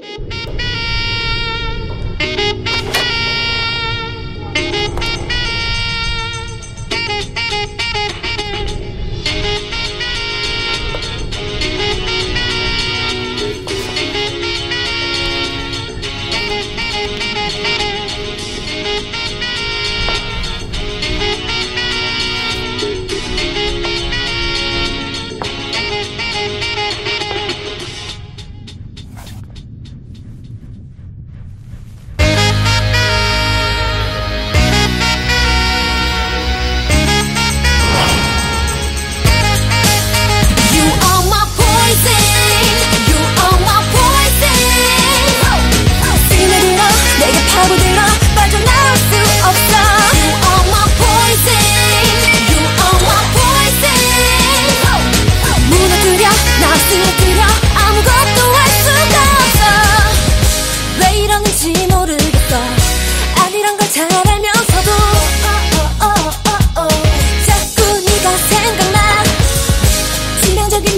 Beep, beep, beep.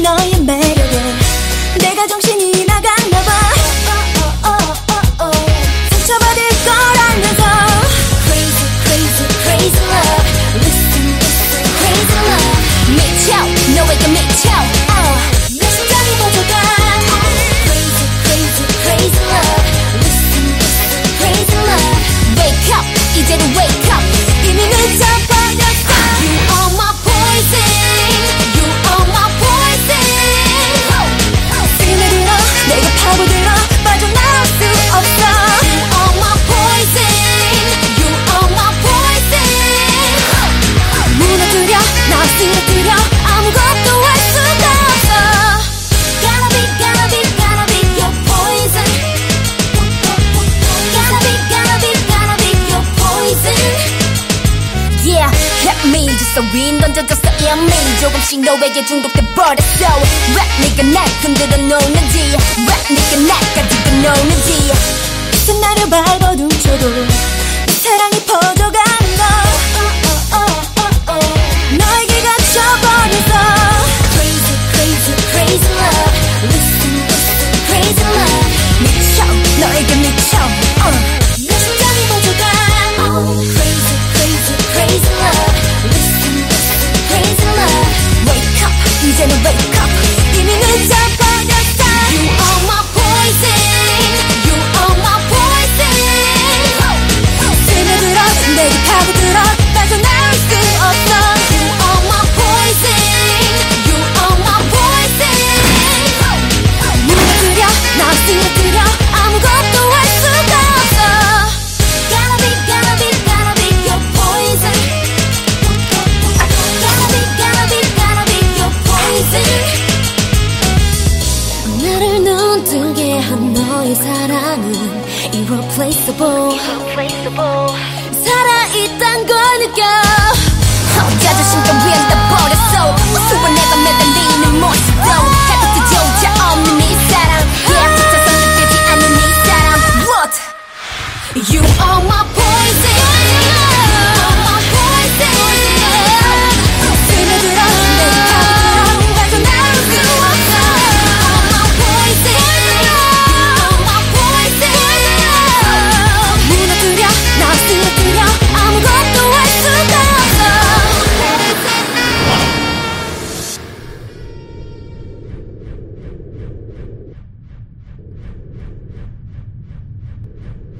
너의 매력에 내가 정신 매일 주소 윈 던져줬어 이미 조금씩 너에게 중독돼 버렸어. 랩 네가 날 흔들어 놓는지. 너의 사랑은 irreplaceable, irreplaceable. 살아있단 걸 느껴. 헛가져 심장 위에 떠버려.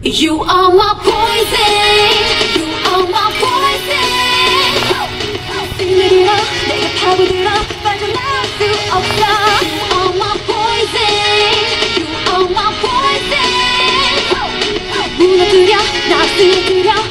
You are my poison. You are my poison. 힘들어 내가 파고들어 빠져나올 수 없어. You are my poison. You are my poison. 무너뜨려 나 쓰러뜨려.